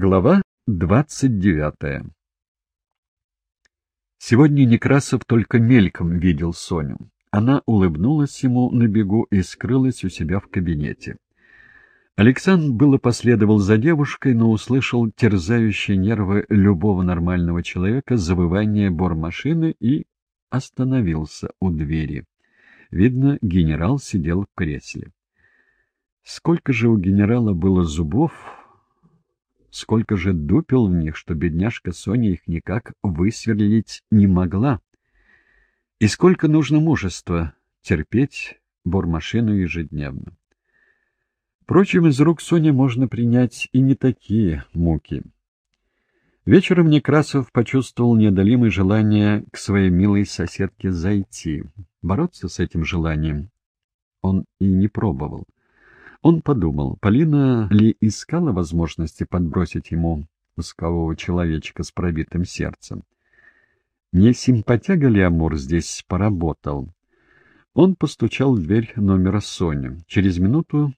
Глава двадцать девятая Сегодня Некрасов только мельком видел Соню. Она улыбнулась ему на бегу и скрылась у себя в кабинете. Александр было последовал за девушкой, но услышал терзающие нервы любого нормального человека завывание бормашины и остановился у двери. Видно, генерал сидел в кресле. Сколько же у генерала было зубов, Сколько же дупел в них, что бедняжка Соня их никак высверлить не могла. И сколько нужно мужества терпеть бормашину ежедневно. Впрочем, из рук Сони можно принять и не такие муки. Вечером Некрасов почувствовал неодолимое желание к своей милой соседке зайти. Бороться с этим желанием он и не пробовал. Он подумал, Полина ли искала возможности подбросить ему воскового человечка с пробитым сердцем. Не симпатяга ли Амур здесь поработал? Он постучал в дверь номера Сони. Через минуту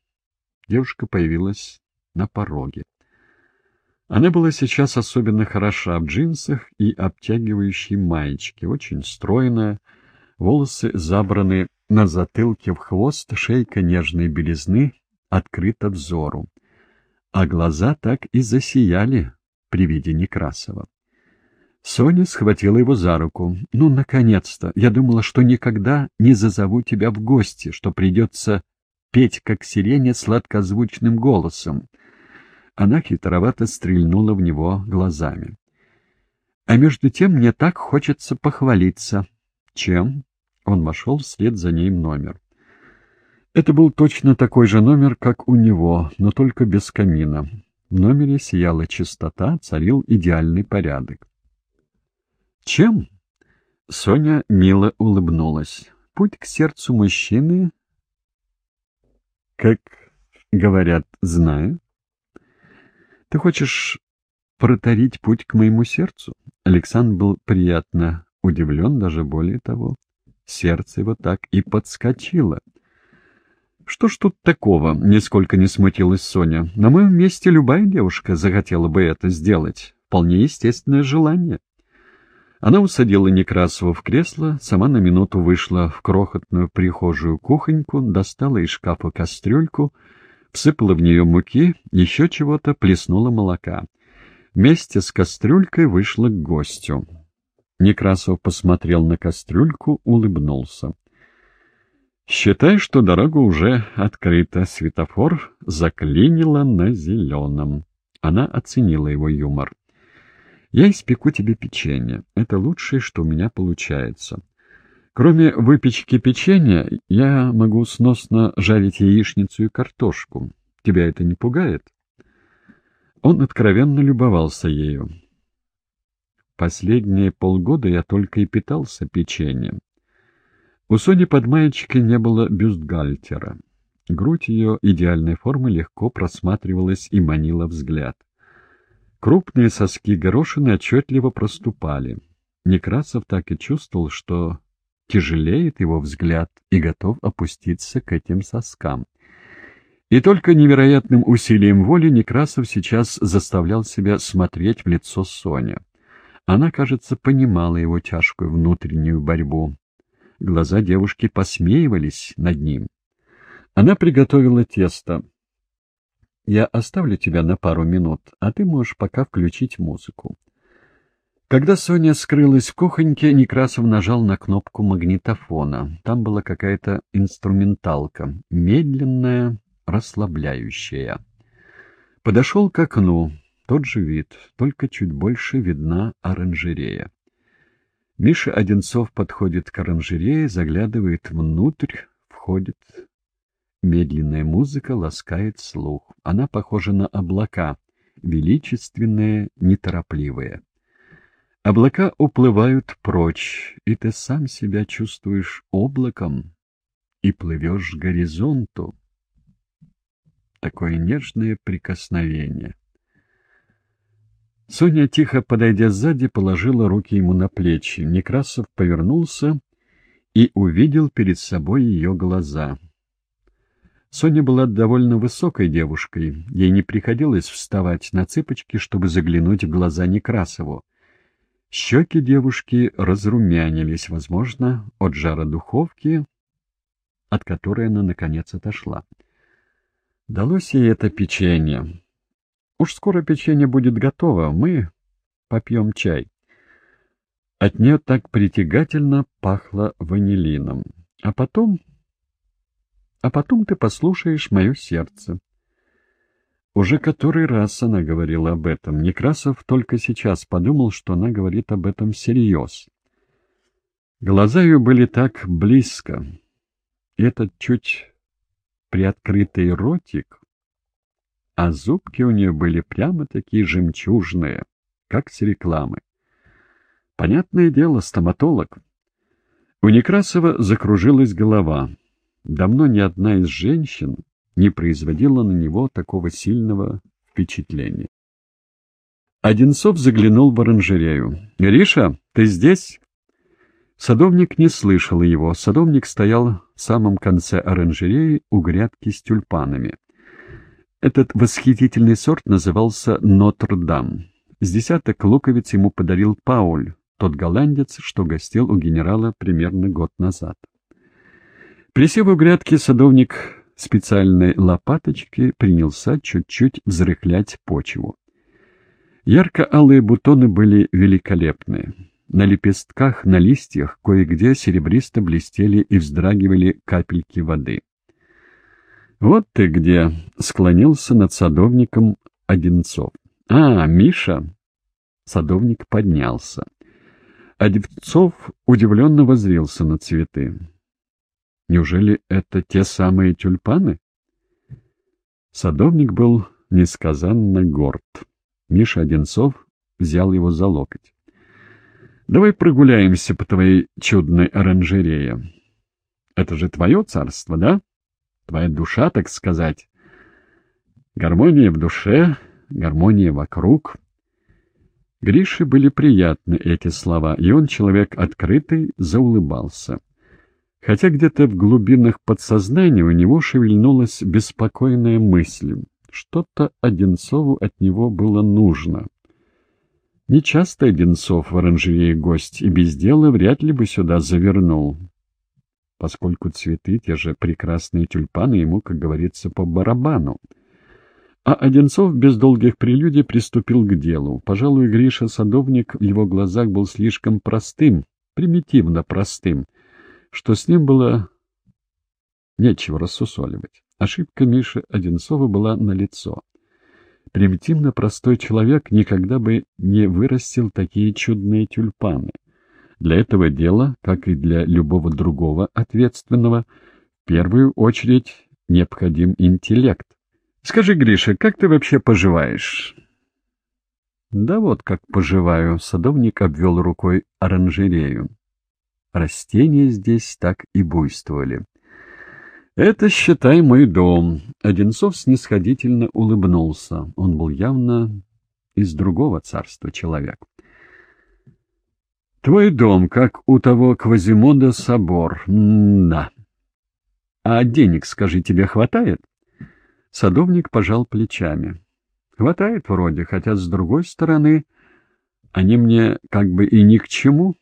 девушка появилась на пороге. Она была сейчас особенно хороша в джинсах и обтягивающей маечке, очень стройная, волосы забраны на затылке в хвост, шейка нежной белизны открыто взору. А глаза так и засияли при виде Некрасова. Соня схватила его за руку. «Ну, наконец-то! Я думала, что никогда не зазову тебя в гости, что придется петь, как сирене, сладкозвучным голосом». Она хитровато стрельнула в него глазами. «А между тем мне так хочется похвалиться». «Чем?» Он вошел вслед за ней в номер. Это был точно такой же номер, как у него, но только без камина. В номере сияла чистота, царил идеальный порядок. «Чем?» Соня мило улыбнулась. «Путь к сердцу мужчины, как говорят, знаю. Ты хочешь протарить путь к моему сердцу?» Александр был приятно удивлен, даже более того. Сердце его так и подскочило — что ж тут такого? Нисколько не смутилась Соня. На моем месте любая девушка захотела бы это сделать. Вполне естественное желание. Она усадила Некрасова в кресло, сама на минуту вышла в крохотную прихожую кухоньку, достала из шкафа кастрюльку, всыпала в нее муки, еще чего-то, плеснула молока. Вместе с кастрюлькой вышла к гостю. Некрасов посмотрел на кастрюльку, улыбнулся. Считай, что дорога уже открыта. Светофор заклинило на зеленом. Она оценила его юмор. Я испеку тебе печенье. Это лучшее, что у меня получается. Кроме выпечки печенья, я могу сносно жарить яичницу и картошку. Тебя это не пугает? Он откровенно любовался ею. Последние полгода я только и питался печеньем. У Сони под маечкой не было бюстгальтера. Грудь ее идеальной формы легко просматривалась и манила взгляд. Крупные соски горошины отчетливо проступали. Некрасов так и чувствовал, что тяжелеет его взгляд и готов опуститься к этим соскам. И только невероятным усилием воли Некрасов сейчас заставлял себя смотреть в лицо Соня. Она, кажется, понимала его тяжкую внутреннюю борьбу, Глаза девушки посмеивались над ним. Она приготовила тесто. «Я оставлю тебя на пару минут, а ты можешь пока включить музыку». Когда Соня скрылась в кухоньке, Некрасов нажал на кнопку магнитофона. Там была какая-то инструменталка, медленная, расслабляющая. Подошел к окну, тот же вид, только чуть больше видна оранжерея. Миша Одинцов подходит к оранжерее, заглядывает внутрь, входит. Медленная музыка ласкает слух. Она похожа на облака, величественные, неторопливые. Облака уплывают прочь, и ты сам себя чувствуешь облаком и плывешь к горизонту. Такое нежное прикосновение. Соня, тихо подойдя сзади, положила руки ему на плечи. Некрасов повернулся и увидел перед собой ее глаза. Соня была довольно высокой девушкой, ей не приходилось вставать на цыпочки, чтобы заглянуть в глаза Некрасову. Щеки девушки разрумянились, возможно, от жара духовки, от которой она, наконец, отошла. Далось ей это печенье. Уж скоро печенье будет готово, мы попьем чай. От нее так притягательно пахло ванилином. А потом а потом ты послушаешь мое сердце. Уже который раз она говорила об этом. Некрасов только сейчас подумал, что она говорит об этом всерьез. Глаза ее были так близко, и этот чуть приоткрытый ротик, а зубки у нее были прямо такие жемчужные, как с рекламы. Понятное дело, стоматолог. У Некрасова закружилась голова. Давно ни одна из женщин не производила на него такого сильного впечатления. Одинцов заглянул в оранжерею. «Гриша, ты здесь?» Садовник не слышал его. Садовник стоял в самом конце оранжереи у грядки с тюльпанами. Этот восхитительный сорт назывался «Нотр-Дам». С десяток луковиц ему подарил Пауль, тот голландец, что гостил у генерала примерно год назад. Присев у грядки, садовник специальной лопаточки принялся чуть-чуть взрыхлять почву. Ярко-алые бутоны были великолепны. На лепестках, на листьях кое-где серебристо блестели и вздрагивали капельки воды. «Вот ты где!» — склонился над садовником Одинцов. «А, Миша!» Садовник поднялся. Одинцов удивленно возрился на цветы. Неужели это те самые тюльпаны? Садовник был несказанно горд. Миша Одинцов взял его за локоть. «Давай прогуляемся по твоей чудной оранжерее. Это же твое царство, да? Твоя душа, так сказать. Гармония в душе, гармония вокруг». Грише были приятны эти слова, и он, человек открытый, заулыбался хотя где-то в глубинах подсознания у него шевельнулась беспокойная мысль. Что-то Одинцову от него было нужно. Нечасто Одинцов в оранжерее гость, и без дела вряд ли бы сюда завернул, поскольку цветы, те же прекрасные тюльпаны, ему, как говорится, по барабану. А Одинцов без долгих прелюдий приступил к делу. Пожалуй, Гриша Садовник в его глазах был слишком простым, примитивно простым — что с ним было нечего рассусоливать. Ошибка Миши Одинцова была налицо. Примитивно простой человек никогда бы не вырастил такие чудные тюльпаны. Для этого дела, как и для любого другого ответственного, в первую очередь необходим интеллект. Скажи, Гриша, как ты вообще поживаешь? Да вот как поживаю, садовник обвел рукой оранжерею. Растения здесь так и буйствовали. «Это, считай, мой дом». Одинцов снисходительно улыбнулся. Он был явно из другого царства человек. «Твой дом, как у того Квазимода собор. Да. А денег, скажи, тебе хватает?» Садовник пожал плечами. «Хватает вроде, хотя, с другой стороны, они мне как бы и ни к чему».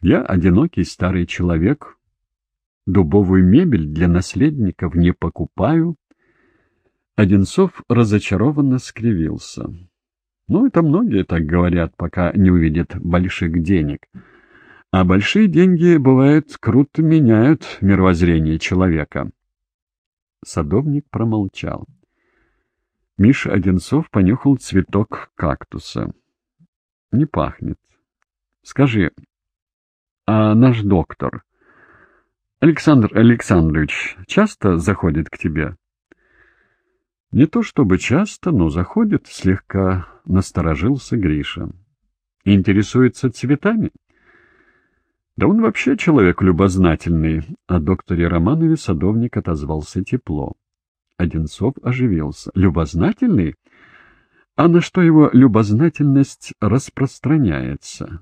Я одинокий старый человек, дубовую мебель для наследников не покупаю. Одинцов разочарованно скривился. Ну, это многие так говорят, пока не увидят больших денег. А большие деньги, бывают, круто меняют мировоззрение человека. Садовник промолчал. Миша Одинцов понюхал цветок кактуса. Не пахнет. Скажи, а наш доктор? Александр Александрович часто заходит к тебе? Не то чтобы часто, но заходит, слегка насторожился Гриша. Интересуется цветами? Да он вообще человек любознательный, о докторе Романове садовник отозвался тепло. Одинцов оживился. Любознательный? А на что его любознательность распространяется?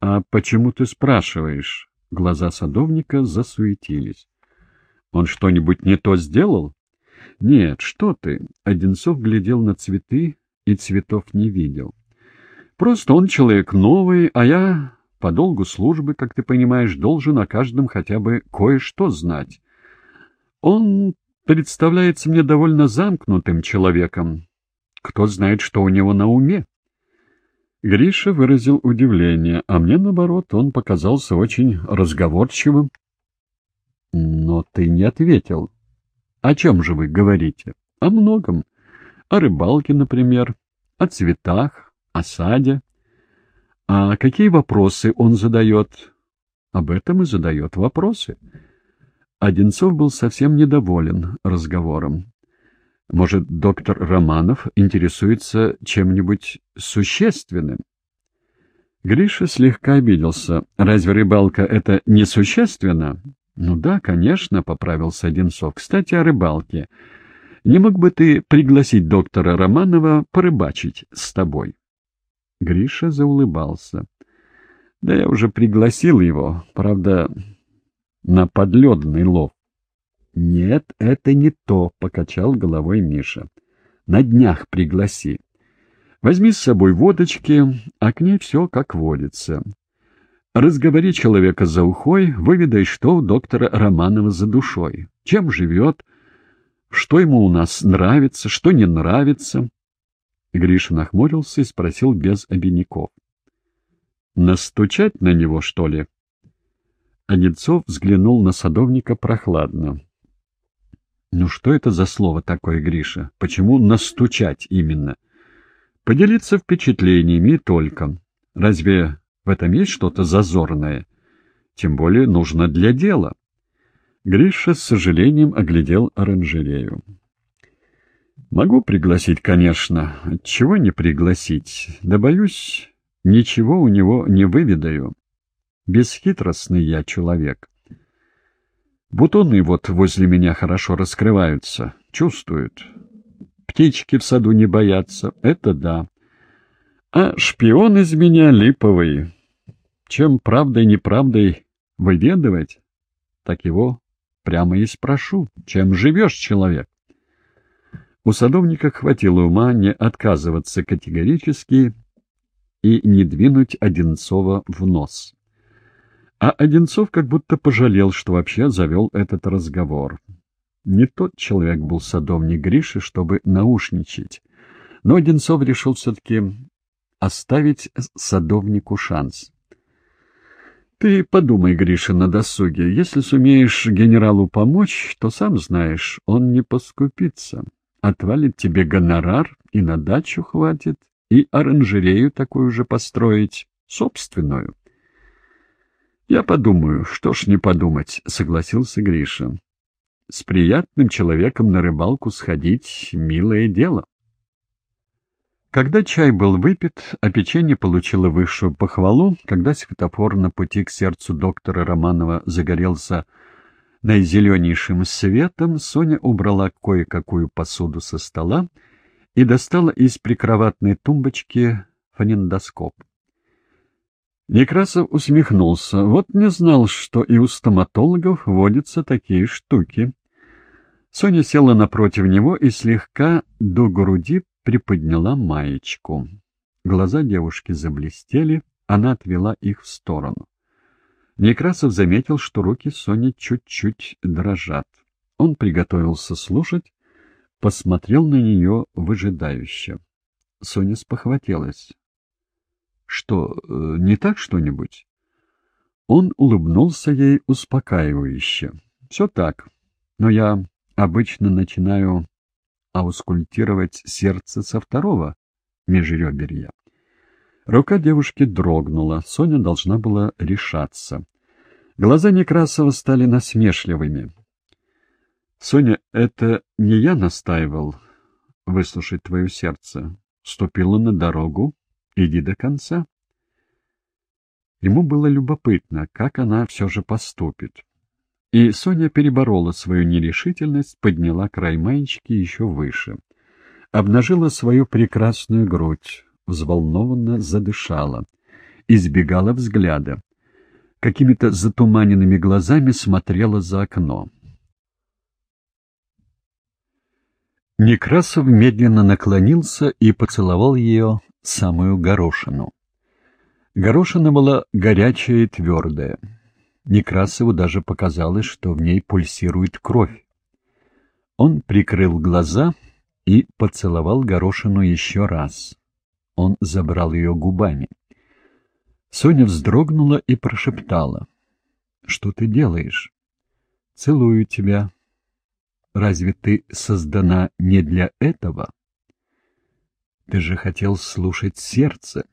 «А почему ты спрашиваешь?» Глаза садовника засуетились. Он что-нибудь не то сделал? Нет, что ты. Одинцов глядел на цветы и цветов не видел. Просто он человек новый, а я по долгу службы, как ты понимаешь, должен о каждом хотя бы кое-что знать. Он представляется мне довольно замкнутым человеком. Кто знает, что у него на уме? Гриша выразил удивление, а мне, наоборот, он показался очень разговорчивым. Но ты не ответил. О чем же вы говорите? О многом. О рыбалке, например, о цветах, о саде. А какие вопросы он задает? Об этом и задает вопросы. Одинцов был совсем недоволен разговором. Может, доктор Романов интересуется чем-нибудь существенным? Гриша слегка обиделся. Разве рыбалка — это несущественно? Ну да, конечно, — поправился Одинцов. Кстати, о рыбалке. Не мог бы ты пригласить доктора Романова порыбачить с тобой? Гриша заулыбался. Да я уже пригласил его, правда, на подледный лов. «Нет, это не то», — покачал головой Миша. «На днях пригласи. Возьми с собой водочки, а к ней все как водится. Разговори человека за ухой, выведай, что у доктора Романова за душой, чем живет, что ему у нас нравится, что не нравится». Гриша нахмурился и спросил без обиняков. «Настучать на него, что ли?» Одинцов взглянул на садовника прохладно. Ну что это за слово такое, Гриша? Почему настучать именно? Поделиться впечатлениями только. Разве в этом есть что-то зазорное? Тем более нужно для дела. Гриша с сожалением оглядел оранжерею. Могу пригласить, конечно. Чего не пригласить? Да, боюсь, ничего у него не выведаю. Бесхитростный я человек. Бутоны вот возле меня хорошо раскрываются, чувствуют. Птички в саду не боятся, это да. А шпион из меня липовый. Чем правдой неправдой выведывать, так его прямо и спрошу, чем живешь, человек? У садовника хватило ума не отказываться категорически и не двинуть Одинцова в нос. А Одинцов как будто пожалел, что вообще завел этот разговор. Не тот человек был садовник Гриши, чтобы наушничать. Но Одинцов решил все-таки оставить садовнику шанс. Ты подумай, Гриша, на досуге. Если сумеешь генералу помочь, то сам знаешь, он не поскупится. Отвалит тебе гонорар, и на дачу хватит, и оранжерею такую же построить, собственную. «Я подумаю, что ж не подумать», — согласился Гриша. «С приятным человеком на рыбалку сходить — милое дело». Когда чай был выпит, а печенье получило высшую похвалу, когда светофор на пути к сердцу доктора Романова загорелся наизеленейшим светом, Соня убрала кое-какую посуду со стола и достала из прикроватной тумбочки фонендоскоп. Некрасов усмехнулся. Вот не знал, что и у стоматологов водятся такие штуки. Соня села напротив него и слегка до груди приподняла маечку. Глаза девушки заблестели, она отвела их в сторону. Некрасов заметил, что руки Сони чуть-чуть дрожат. Он приготовился слушать, посмотрел на нее выжидающе. Соня спохватилась. Что, э, не так что-нибудь? Он улыбнулся ей успокаивающе. Все так, но я обычно начинаю аускультировать сердце со второго межреберья. Рука девушки дрогнула, Соня должна была решаться. Глаза Некрасова стали насмешливыми. — Соня, это не я настаивал выслушать твое сердце. Ступила на дорогу, Иди до конца. Ему было любопытно, как она все же поступит. И Соня переборола свою нерешительность, подняла край маечки еще выше. Обнажила свою прекрасную грудь, взволнованно задышала, избегала взгляда. Какими-то затуманенными глазами смотрела за окно. Некрасов медленно наклонился и поцеловал ее самую горошину. Горошина была горячая и твердая. Некрасову даже показалось, что в ней пульсирует кровь. Он прикрыл глаза и поцеловал горошину еще раз. Он забрал ее губами. Соня вздрогнула и прошептала. — Что ты делаешь? — Целую тебя, Разве ты создана не для этого? Ты же хотел слушать сердце.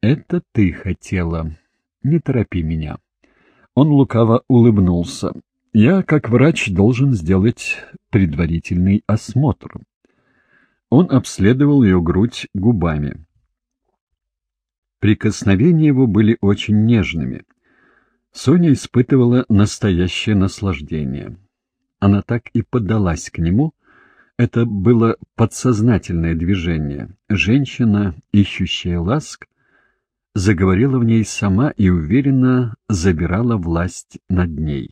Это ты хотела. Не торопи меня. Он лукаво улыбнулся. Я, как врач, должен сделать предварительный осмотр. Он обследовал ее грудь губами. Прикосновения его были очень нежными. Соня испытывала настоящее наслаждение. Она так и поддалась к нему. Это было подсознательное движение. Женщина, ищущая ласк, заговорила в ней сама и уверенно забирала власть над ней.